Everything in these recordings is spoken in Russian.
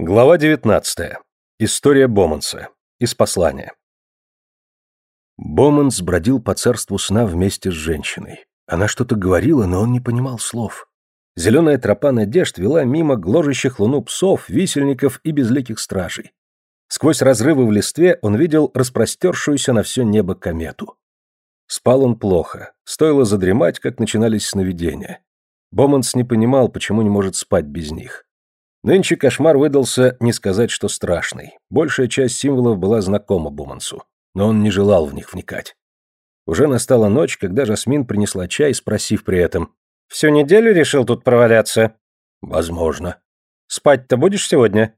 Глава 19. История Боманса. Из послания. Боманс бродил по царству сна вместе с женщиной. Она что-то говорила, но он не понимал слов. Зеленая тропа надежд вела мимо гложущих луну псов, висельников и безликих стражей. Сквозь разрывы в листве он видел распростершуюся на все небо комету. Спал он плохо. Стоило задремать, как начинались сновидения. Боманс не понимал, почему не может спать без них. Нынче кошмар выдался, не сказать, что страшный. Большая часть символов была знакома Бумансу, но он не желал в них вникать. Уже настала ночь, когда Жасмин принесла чай, спросив при этом. «Всю неделю решил тут проваляться?» «Возможно». «Спать-то будешь сегодня?»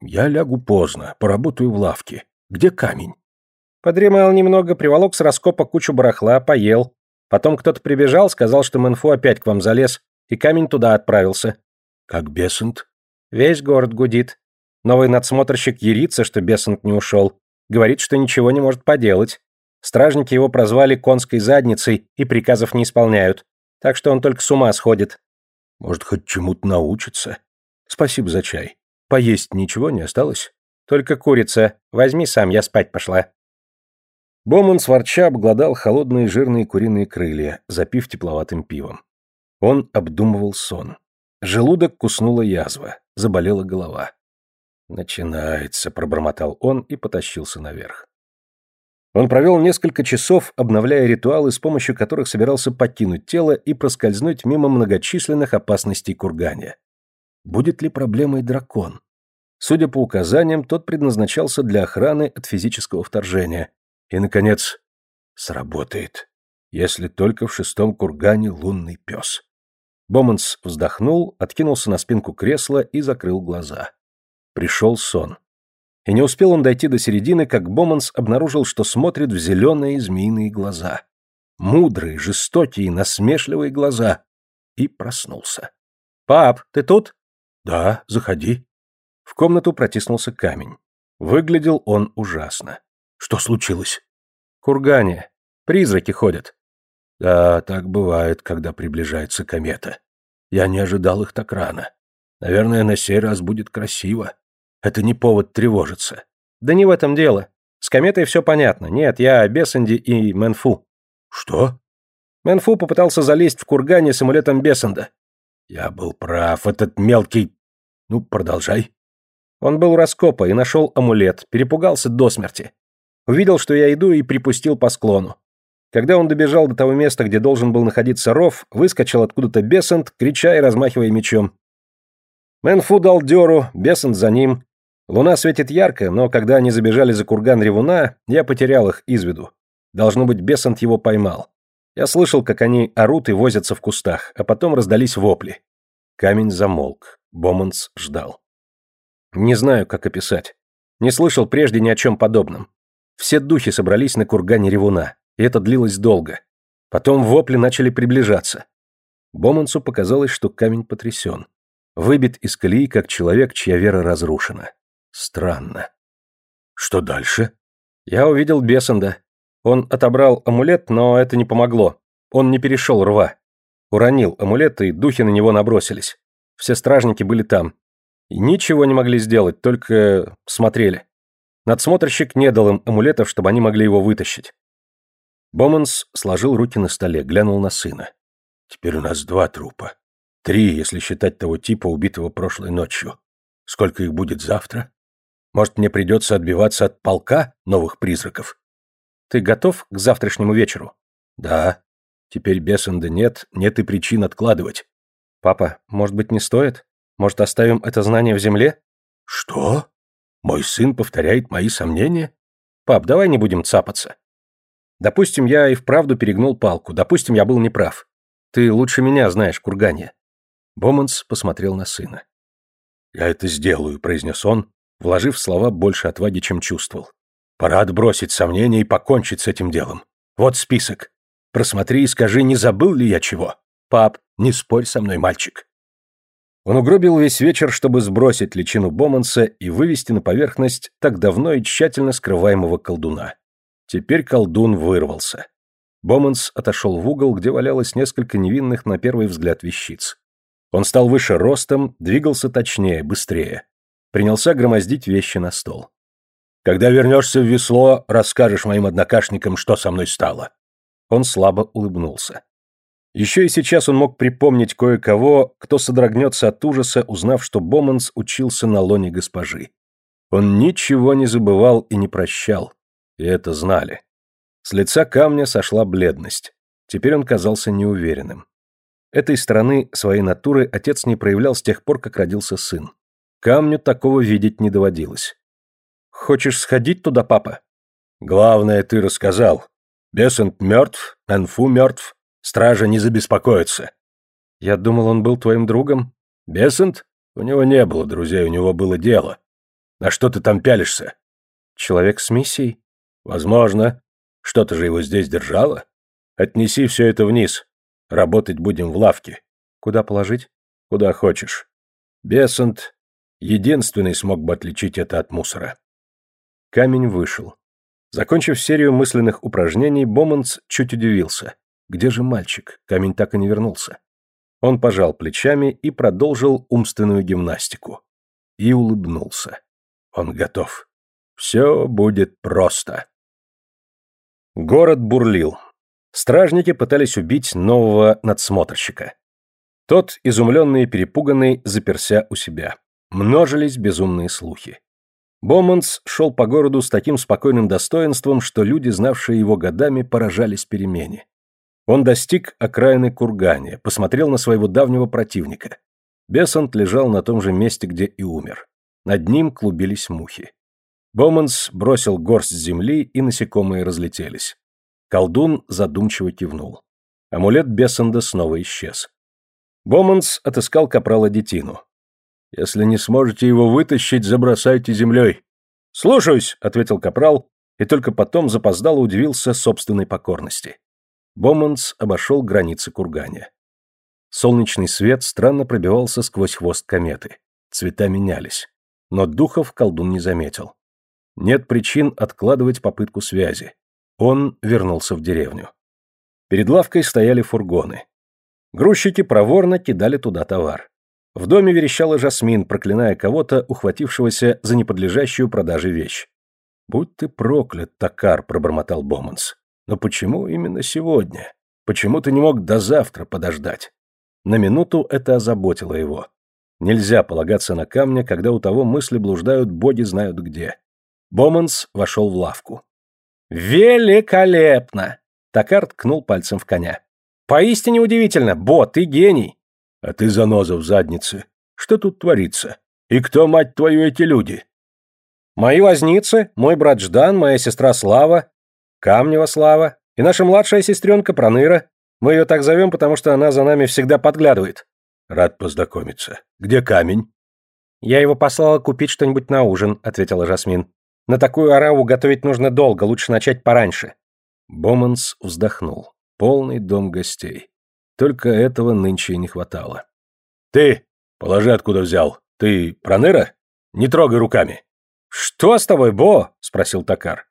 «Я лягу поздно, поработаю в лавке. Где камень?» Подремал немного, приволок с раскопа кучу барахла, поел. Потом кто-то прибежал, сказал, что Мэнфу опять к вам залез, и камень туда отправился. «Как Бесент?» Весь город гудит. Новый надсмотрщик ерится, что Бесант не ушел. Говорит, что ничего не может поделать. Стражники его прозвали конской задницей и приказов не исполняют. Так что он только с ума сходит. Может, хоть чему-то научится. Спасибо за чай. Поесть ничего не осталось? Только курица. Возьми сам, я спать пошла. Боман сворча обглодал холодные жирные куриные крылья, запив тепловатым пивом. Он обдумывал сон. Желудок куснула язва, заболела голова. «Начинается», — пробормотал он и потащился наверх. Он провел несколько часов, обновляя ритуалы, с помощью которых собирался покинуть тело и проскользнуть мимо многочисленных опасностей кургания. Будет ли проблемой дракон? Судя по указаниям, тот предназначался для охраны от физического вторжения. И, наконец, сработает, если только в шестом кургане лунный пес. Боманс вздохнул, откинулся на спинку кресла и закрыл глаза. Пришел сон. И не успел он дойти до середины, как Боманс обнаружил, что смотрит в зеленые змеиные глаза. Мудрые, жестокие, насмешливые глаза. И проснулся. «Пап, ты тут?» «Да, заходи». В комнату протиснулся камень. Выглядел он ужасно. «Что случилось?» «Кургане. Призраки ходят». Да, так бывает, когда приближается комета. Я не ожидал их так рано. Наверное, на сей раз будет красиво. Это не повод тревожиться. Да не в этом дело. С кометой все понятно. Нет, я Бесенди и Мэнфу. Что? Мэнфу попытался залезть в кургане с амулетом Бесенда. Я был прав, этот мелкий... Ну, продолжай. Он был у раскопа и нашел амулет, перепугался до смерти. Увидел, что я иду, и припустил по склону. Когда он добежал до того места, где должен был находиться ров, выскочил откуда-то Бесент, крича и размахивая мечом. Мэнфу дал дёру, Бесент за ним. Луна светит ярко, но когда они забежали за курган ревуна, я потерял их из виду. Должно быть, Бесент его поймал. Я слышал, как они орут и возятся в кустах, а потом раздались вопли. Камень замолк. Боманс ждал. Не знаю, как описать. Не слышал прежде ни о чем подобном. Все духи собрались на кургане ревуна и это длилось долго. Потом вопли начали приближаться. Бомансу показалось, что камень потрясен. Выбит из колеи, как человек, чья вера разрушена. Странно. Что дальше? Я увидел Бесенда. Он отобрал амулет, но это не помогло. Он не перешел рва. Уронил амулет, и духи на него набросились. Все стражники были там. И ничего не могли сделать, только смотрели. Надсмотрщик не дал им амулетов, чтобы они могли его вытащить. Боманс сложил руки на столе, глянул на сына. «Теперь у нас два трупа. Три, если считать того типа, убитого прошлой ночью. Сколько их будет завтра? Может, мне придется отбиваться от полка новых призраков?» «Ты готов к завтрашнему вечеру?» «Да. Теперь Бессенда нет, нет и причин откладывать». «Папа, может быть, не стоит? Может, оставим это знание в земле?» «Что? Мой сын повторяет мои сомнения?» «Пап, давай не будем цапаться. Допустим, я и вправду перегнул палку. Допустим, я был неправ. Ты лучше меня знаешь, Кургане. Боманс посмотрел на сына. «Я это сделаю», — произнес он, вложив слова больше отваги, чем чувствовал. «Пора отбросить сомнения и покончить с этим делом. Вот список. Просмотри и скажи, не забыл ли я чего. Пап, не спорь со мной, мальчик». Он угробил весь вечер, чтобы сбросить личину Боманса и вывести на поверхность так давно и тщательно скрываемого колдуна. Теперь колдун вырвался. Боманс отошел в угол, где валялось несколько невинных на первый взгляд вещиц. Он стал выше ростом, двигался точнее, быстрее. Принялся громоздить вещи на стол. «Когда вернешься в весло, расскажешь моим однокашникам, что со мной стало». Он слабо улыбнулся. Еще и сейчас он мог припомнить кое-кого, кто содрогнется от ужаса, узнав, что Боманс учился на лоне госпожи. Он ничего не забывал и не прощал, и это знали. С лица камня сошла бледность. Теперь он казался неуверенным. Этой стороны своей натуры отец не проявлял с тех пор, как родился сын. Камню такого видеть не доводилось. «Хочешь сходить туда, папа?» «Главное, ты рассказал. Бесент мертв, Энфу мертв, стража не забеспокоится». «Я думал, он был твоим другом». «Бесент? У него не было друзей, у него было дело. На что ты там пялишься?» «Человек с миссией?» «Возможно. Что-то же его здесь держало. Отнеси все это вниз. Работать будем в лавке. Куда положить? Куда хочешь. Бесант единственный смог бы отличить это от мусора. Камень вышел. Закончив серию мысленных упражнений, Боманс чуть удивился. Где же мальчик? Камень так и не вернулся. Он пожал плечами и продолжил умственную гимнастику. И улыбнулся. Он готов. Все будет просто. Город бурлил. Стражники пытались убить нового надсмотрщика. Тот, изумленный и перепуганный, заперся у себя. Множились безумные слухи. Боманс шел по городу с таким спокойным достоинством, что люди, знавшие его годами, поражались перемене. Он достиг окраины Кургани, посмотрел на своего давнего противника. Бесант лежал на том же месте, где и умер. Над ним клубились мухи. Боманс бросил горсть земли, и насекомые разлетелись. Колдун задумчиво кивнул. Амулет Бессенда снова исчез. Боманс отыскал капрала Детину. «Если не сможете его вытащить, забросайте землей». «Слушаюсь», — ответил капрал, и только потом запоздало удивился собственной покорности. Боманс обошел границы курганя. Солнечный свет странно пробивался сквозь хвост кометы. Цвета менялись. Но духов колдун не заметил. Нет причин откладывать попытку связи. Он вернулся в деревню. Перед лавкой стояли фургоны. Грузчики проворно кидали туда товар. В доме верещала Жасмин, проклиная кого-то, ухватившегося за неподлежащую продаже вещь. «Будь ты проклят, Такар», — пробормотал Боманс. «Но почему именно сегодня? Почему ты не мог до завтра подождать?» На минуту это озаботило его. Нельзя полагаться на камня, когда у того мысли блуждают боги знают где. Боманс вошел в лавку. «Великолепно!» Токар ткнул пальцем в коня. «Поистине удивительно! Бо, ты гений!» «А ты заноза в заднице. Что тут творится? И кто, мать твою, эти люди?» «Мои возницы, мой брат Ждан, моя сестра Слава, Камнева Слава и наша младшая сестренка Проныра. Мы ее так зовем, потому что она за нами всегда подглядывает». «Рад познакомиться. Где камень?» «Я его послала купить что-нибудь на ужин», — ответила Жасмин. На такую ораву готовить нужно долго, лучше начать пораньше. Боманс вздохнул. Полный дом гостей. Только этого нынче и не хватало. Ты, положи откуда взял. Ты проныра? Не трогай руками. Что с тобой, Бо? спросил Такар.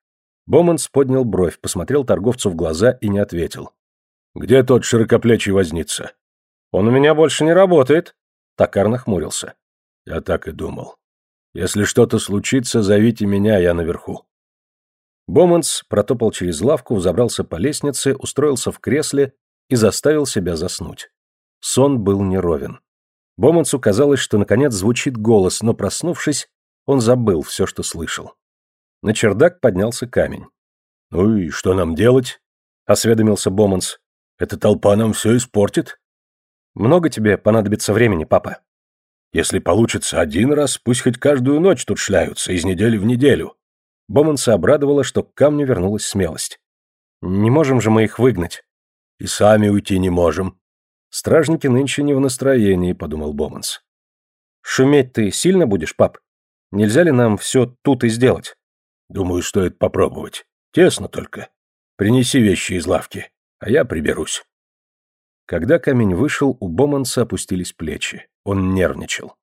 Боманс поднял бровь, посмотрел торговцу в глаза и не ответил. Где тот широкоплечий возница? Он у меня больше не работает. Такар нахмурился. Я так и думал. Если что-то случится, зовите меня, я наверху». Боманс протопал через лавку, забрался по лестнице, устроился в кресле и заставил себя заснуть. Сон был неровен. Бомансу казалось, что наконец звучит голос, но проснувшись, он забыл все, что слышал. На чердак поднялся камень. «Ну и что нам делать?» — осведомился Боманс. «Эта толпа нам все испортит». «Много тебе понадобится времени, папа?» Если получится один раз, пусть хоть каждую ночь тут шляются, из недели в неделю. Боманса обрадовала, что к камню вернулась смелость. Не можем же мы их выгнать. И сами уйти не можем. Стражники нынче не в настроении, подумал Боманс. Шуметь ты сильно будешь, пап? Нельзя ли нам все тут и сделать? Думаю, стоит попробовать. Тесно только. Принеси вещи из лавки, а я приберусь. Когда камень вышел, у Боманса опустились плечи. Он нервничал.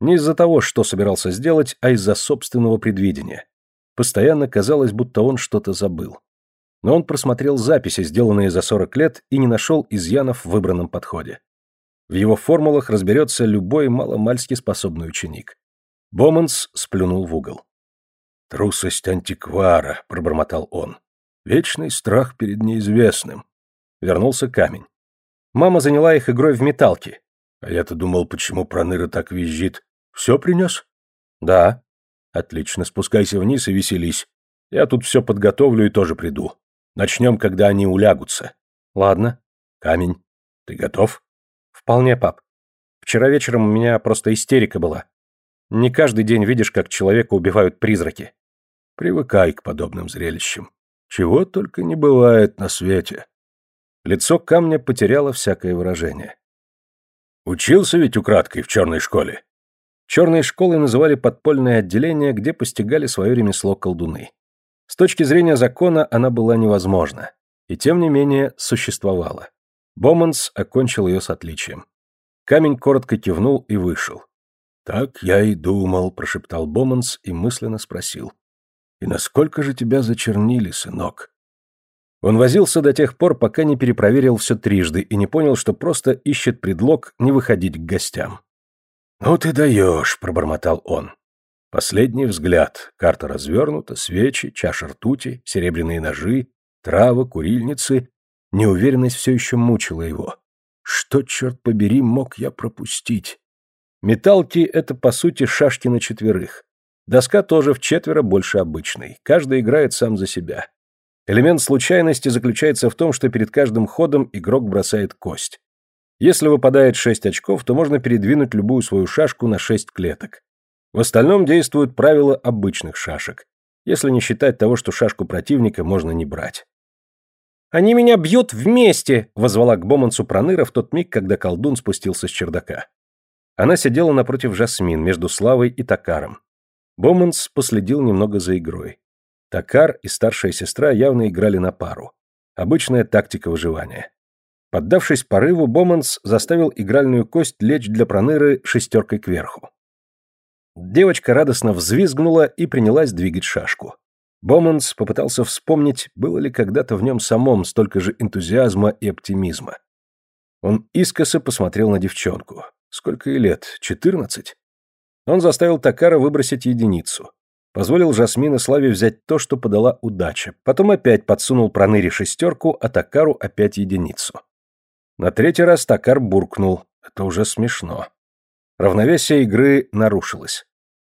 Не из-за того, что собирался сделать, а из-за собственного предвидения. Постоянно казалось, будто он что-то забыл. Но он просмотрел записи, сделанные за 40 лет, и не нашел изъянов в выбранном подходе. В его формулах разберется любой маломальски способный ученик. Боманс сплюнул в угол. «Трусость антиквара», — пробормотал он. «Вечный страх перед неизвестным». Вернулся камень. Мама заняла их игрой в металки. А я-то думал, почему Проныра так визжит. Все принес? Да. Отлично, спускайся вниз и веселись. Я тут все подготовлю и тоже приду. Начнем, когда они улягутся. Ладно. Камень. Ты готов? Вполне, пап. Вчера вечером у меня просто истерика была. Не каждый день видишь, как человека убивают призраки. Привыкай к подобным зрелищам. Чего только не бывает на свете. Лицо камня потеряло всякое выражение. Учился ведь украдкой в черной школе. Черной школой называли подпольное отделение, где постигали свое ремесло колдуны. С точки зрения закона она была невозможна, и тем не менее существовала. Боманс окончил ее с отличием. Камень коротко кивнул и вышел. «Так я и думал», — прошептал Боманс и мысленно спросил. «И насколько же тебя зачернили, сынок?» Он возился до тех пор, пока не перепроверил все трижды и не понял, что просто ищет предлог не выходить к гостям. «Ну ты даешь», — пробормотал он. Последний взгляд. Карта развернута, свечи, чаша ртути, серебряные ножи, травы, курильницы. Неуверенность все еще мучила его. Что, черт побери, мог я пропустить? Металки — это, по сути, шашки на четверых. Доска тоже в четверо больше обычной. Каждый играет сам за себя. Элемент случайности заключается в том, что перед каждым ходом игрок бросает кость. Если выпадает 6 очков, то можно передвинуть любую свою шашку на 6 клеток. В остальном действуют правила обычных шашек, если не считать того, что шашку противника можно не брать. «Они меня бьют вместе!» — возвала к Бомансу Проныра в тот миг, когда колдун спустился с чердака. Она сидела напротив Жасмин, между Славой и Такаром. Боманс последил немного за игрой. Такар и старшая сестра явно играли на пару. Обычная тактика выживания. Поддавшись порыву, Боманс заставил игральную кость лечь для проныры шестеркой кверху. Девочка радостно взвизгнула и принялась двигать шашку. Боманс попытался вспомнить, было ли когда-то в нем самом столько же энтузиазма и оптимизма. Он искоса посмотрел на девчонку. Сколько ей лет? Четырнадцать? Он заставил Такара выбросить единицу. Позволил Жасмин и Славе взять то, что подала удача. Потом опять подсунул Проныре шестерку, а Такару опять единицу. На третий раз Такар буркнул. Это уже смешно. Равновесие игры нарушилось.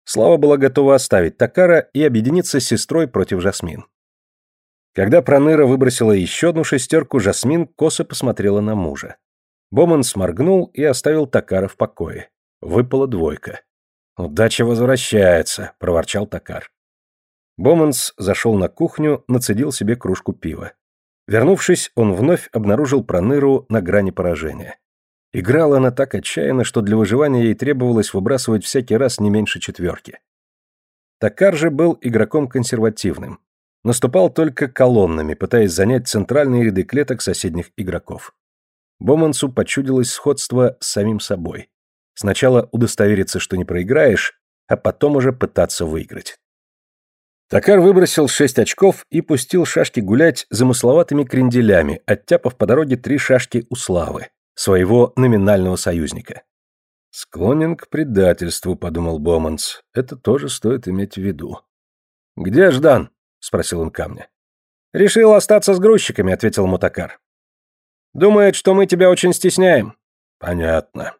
Слава была готова оставить Такара и объединиться с сестрой против Жасмин. Когда Проныра выбросила еще одну шестерку, Жасмин косо посмотрела на мужа. Боман сморгнул и оставил Такара в покое. Выпала двойка. «Удача возвращается», — проворчал Токар. Боманс зашел на кухню, нацедил себе кружку пива. Вернувшись, он вновь обнаружил Проныру на грани поражения. Играла она так отчаянно, что для выживания ей требовалось выбрасывать всякий раз не меньше четверки. Токар же был игроком консервативным. Наступал только колоннами, пытаясь занять центральные ряды клеток соседних игроков. Бомансу почудилось сходство с самим собой. Сначала удостовериться, что не проиграешь, а потом уже пытаться выиграть. Такар выбросил шесть очков и пустил шашки гулять замысловатыми кренделями, оттяпав по дороге три шашки у Славы, своего номинального союзника. «Склонен к предательству», — подумал Боманс. «Это тоже стоит иметь в виду». «Где Ждан?» — спросил он камня. «Решил остаться с грузчиками», — ответил Мутакар. «Думает, что мы тебя очень стесняем». «Понятно.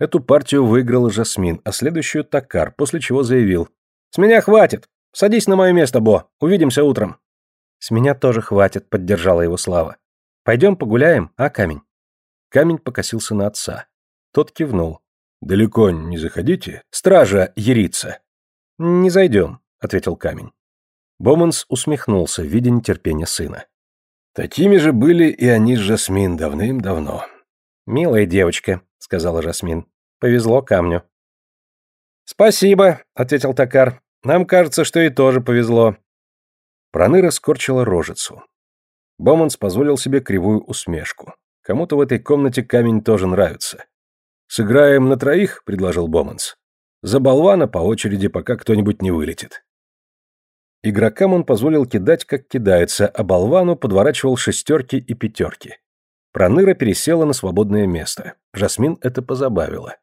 Эту партию выиграл Жасмин, а следующую Такар, после чего заявил. «С меня хватит! Садись на мое место, Бо. Увидимся утром». «С меня тоже хватит», — поддержала его Слава. «Пойдем погуляем, а, Камень?» Камень покосился на отца. Тот кивнул. «Далеко не заходите? Стража ерится». «Не зайдем», — ответил Камень. Боманс усмехнулся, видя нетерпение сына. Такими же были и они с Жасмин давным-давно. «Милая девочка», — сказала Жасмин. «Повезло камню». «Спасибо», — ответил Токар. «Нам кажется, что и тоже повезло». Проныра скорчила рожицу. Боманс позволил себе кривую усмешку. Кому-то в этой комнате камень тоже нравится. «Сыграем на троих», — предложил Боманс. «За болвана по очереди, пока кто-нибудь не вылетит». Игрокам он позволил кидать, как кидается, а болвану подворачивал шестерки и пятерки. Проныра пересела на свободное место. Жасмин это позабавило.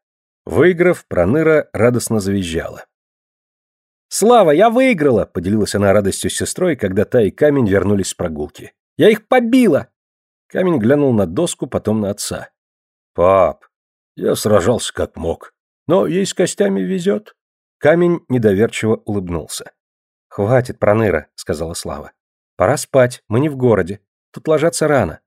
Выиграв, Проныра радостно завизжала. «Слава, я выиграла!» — поделилась она радостью с сестрой, когда та и камень вернулись с прогулки. «Я их побила!» Камень глянул на доску, потом на отца. «Пап, я сражался как мог, но ей с костями везет». Камень недоверчиво улыбнулся. «Хватит, Проныра», — сказала Слава. «Пора спать, мы не в городе. Тут ложатся рано».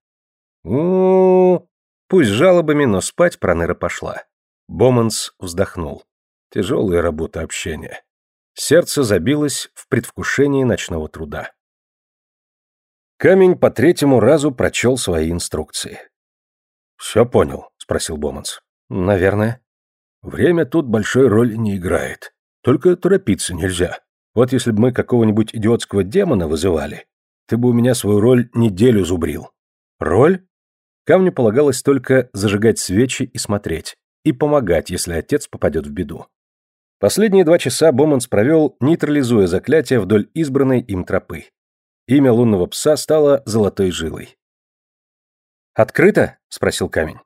У, Пусть жалобами, но спать Проныра пошла. Боманс вздохнул. Тяжелая работа общения. Сердце забилось в предвкушении ночного труда. Камень по третьему разу прочел свои инструкции. «Все понял?» — спросил Боманс. «Наверное». «Время тут большой роли не играет. Только торопиться нельзя. Вот если бы мы какого-нибудь идиотского демона вызывали, ты бы у меня свою роль неделю зубрил». «Роль?» Камню полагалось только зажигать свечи и смотреть, и помогать, если отец попадет в беду. Последние два часа Боманс провел, нейтрализуя заклятие вдоль избранной им тропы. Имя лунного пса стало золотой жилой. «Открыто?» — спросил камень.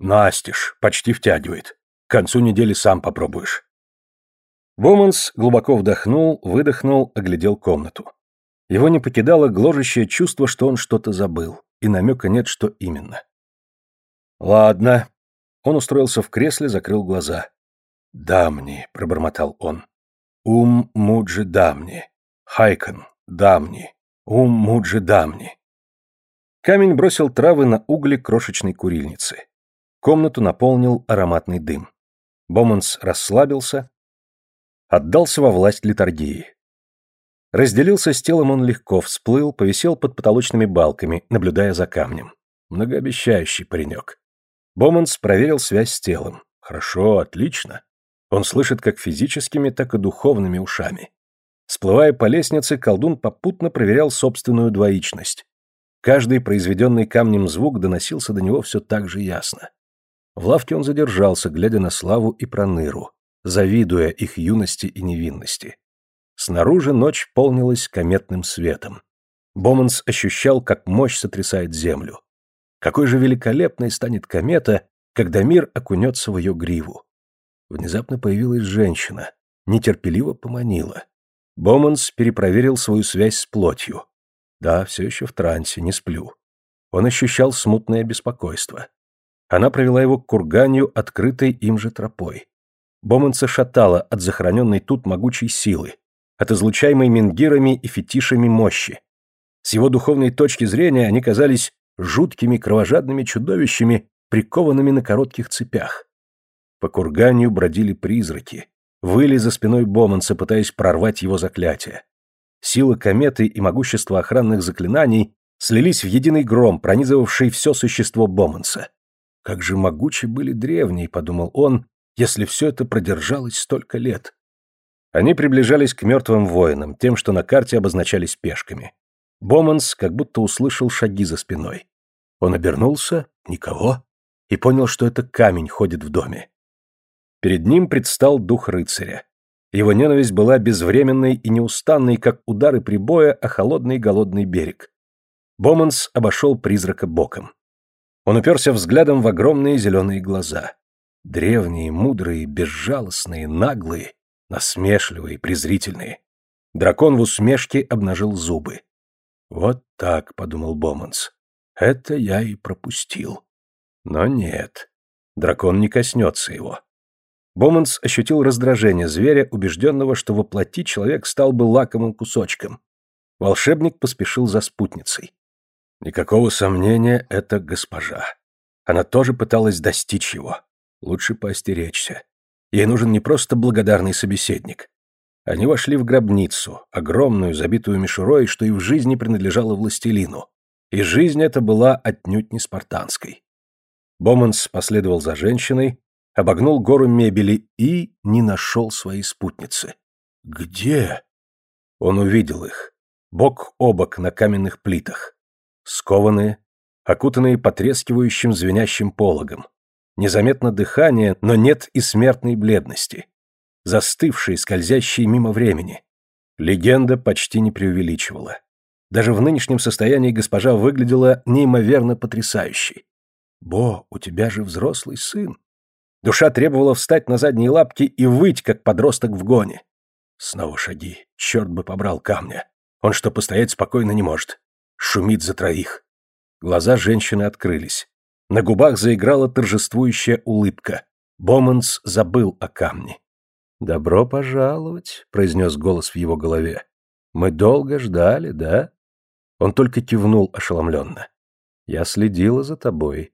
«Настежь, почти втягивает. К концу недели сам попробуешь». Боманс глубоко вдохнул, выдохнул, оглядел комнату. Его не покидало гложущее чувство, что он что-то забыл, и намека нет, что именно. «Ладно». Он устроился в кресле, закрыл глаза. «Дамни», — пробормотал он. «Ум муджи дамни. Хайкон, дамни. Ум муджи дамни. Камень бросил травы на угли крошечной курильницы. Комнату наполнил ароматный дым. Боманс расслабился, отдался во власть литургии. Разделился с телом он легко, всплыл, повисел под потолочными балками, наблюдая за камнем. Многообещающий паренек. Боманс проверил связь с телом. Хорошо, отлично. Он слышит как физическими, так и духовными ушами. Сплывая по лестнице, колдун попутно проверял собственную двоичность. Каждый произведенный камнем звук доносился до него все так же ясно. В лавке он задержался, глядя на Славу и Проныру, завидуя их юности и невинности. Снаружи ночь полнилась кометным светом. Боманс ощущал, как мощь сотрясает землю. Какой же великолепной станет комета, когда мир окунется в ее гриву. Внезапно появилась женщина, нетерпеливо поманила. Боманс перепроверил свою связь с плотью. Да, все еще в трансе, не сплю. Он ощущал смутное беспокойство. Она провела его к курганью, открытой им же тропой. Боманса шатала от захороненной тут могучей силы, от излучаемой менгирами и фетишами мощи. С его духовной точки зрения они казались жуткими кровожадными чудовищами, прикованными на коротких цепях. По курганью бродили призраки, выли за спиной Боманса, пытаясь прорвать его заклятие. Сила кометы и могущество охранных заклинаний слились в единый гром, пронизывавший все существо Боманса. Как же могучи были древние, подумал он, если все это продержалось столько лет. Они приближались к мертвым воинам, тем, что на карте обозначались пешками. Боманс как будто услышал шаги за спиной. Он обернулся, никого, и понял, что это камень ходит в доме. Перед ним предстал дух рыцаря. Его ненависть была безвременной и неустанной, как удары прибоя о холодный голодный берег. Боманс обошел призрака боком. Он уперся взглядом в огромные зеленые глаза. Древние, мудрые, безжалостные, наглые, насмешливые, презрительные. Дракон в усмешке обнажил зубы. «Вот так», — подумал Боманс, — «это я и пропустил». Но нет, дракон не коснется его. Боманс ощутил раздражение зверя, убежденного, что воплоти человек стал бы лакомым кусочком. Волшебник поспешил за спутницей. Никакого сомнения, это госпожа. Она тоже пыталась достичь его. Лучше поостеречься. Ей нужен не просто благодарный собеседник. Они вошли в гробницу, огромную, забитую мишурой, что и в жизни принадлежало властелину. И жизнь эта была отнюдь не спартанской. Боманс последовал за женщиной, обогнул гору мебели и не нашел своей спутницы. Где? Он увидел их. Бок о бок на каменных плитах. Скованные, окутанные потрескивающим звенящим пологом. Незаметно дыхание, но нет и смертной бледности. Застывшие, скользящие мимо времени. Легенда почти не преувеличивала. Даже в нынешнем состоянии госпожа выглядела неимоверно потрясающей. «Бо, у тебя же взрослый сын. Душа требовала встать на задние лапки и выть, как подросток в гоне. Снова шаги. Черт бы побрал камня. Он что, постоять спокойно не может? Шумит за троих. Глаза женщины открылись. На губах заиграла торжествующая улыбка. Боманс забыл о камне. «Добро пожаловать», — произнес голос в его голове. «Мы долго ждали, да?» Он только кивнул ошеломленно. «Я следила за тобой.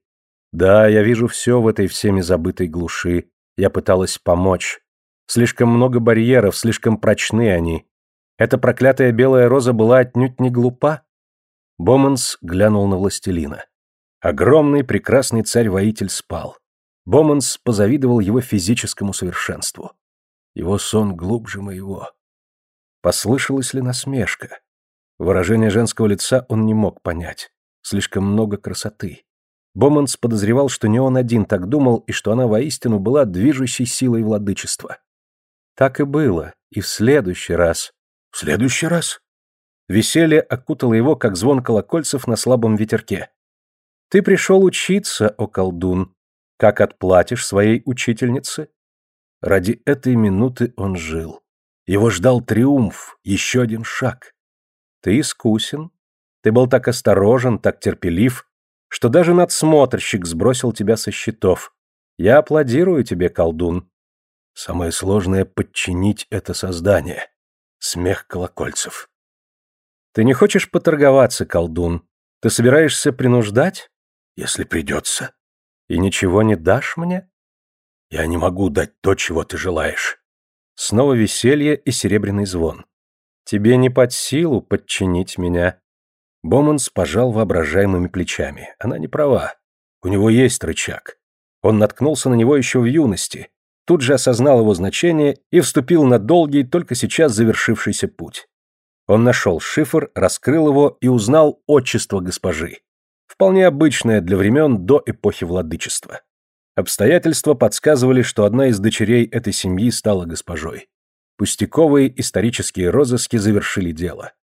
Да, я вижу все в этой всеми забытой глуши. Я пыталась помочь. Слишком много барьеров, слишком прочны они. Эта проклятая белая роза была отнюдь не глупа. Боманс глянул на властелина. Огромный прекрасный царь-воитель спал. Боманс позавидовал его физическому совершенству. Его сон глубже моего. Послышалась ли насмешка? Выражение женского лица он не мог понять. Слишком много красоты. Боманс подозревал, что не он один так думал, и что она воистину была движущей силой владычества. Так и было, и в следующий раз. В следующий раз? Веселье окутало его, как звон колокольцев на слабом ветерке. Ты пришел учиться, о колдун. Как отплатишь своей учительнице? Ради этой минуты он жил. Его ждал триумф, еще один шаг. Ты искусен. Ты был так осторожен, так терпелив, что даже надсмотрщик сбросил тебя со счетов. Я аплодирую тебе, колдун. Самое сложное — подчинить это создание. Смех колокольцев. Ты не хочешь поторговаться, колдун? Ты собираешься принуждать? Если придется. И ничего не дашь мне? Я не могу дать то, чего ты желаешь. Снова веселье и серебряный звон. Тебе не под силу подчинить меня. Боманс пожал воображаемыми плечами. Она не права. У него есть рычаг. Он наткнулся на него еще в юности, тут же осознал его значение и вступил на долгий, только сейчас завершившийся путь. Он нашел шифр, раскрыл его и узнал отчество госпожи. Вполне обычное для времен до эпохи владычества. Обстоятельства подсказывали, что одна из дочерей этой семьи стала госпожой. Пустяковые исторические розыски завершили дело.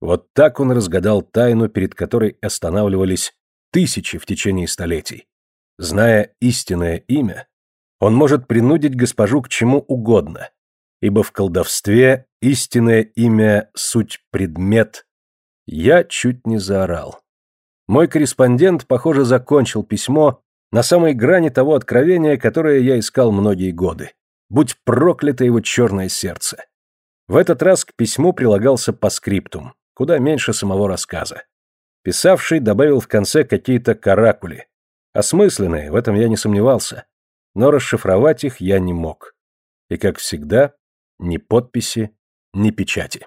Вот так он разгадал тайну, перед которой останавливались тысячи в течение столетий. Зная истинное имя, он может принудить госпожу к чему угодно, ибо в колдовстве истинное имя — суть предмет. Я чуть не заорал. Мой корреспондент, похоже, закончил письмо на самой грани того откровения, которое я искал многие годы. Будь проклято его черное сердце. В этот раз к письму прилагался паскриптум, куда меньше самого рассказа. Писавший добавил в конце какие-то каракули. Осмысленные, в этом я не сомневался но расшифровать их я не мог. И, как всегда, ни подписи, ни печати.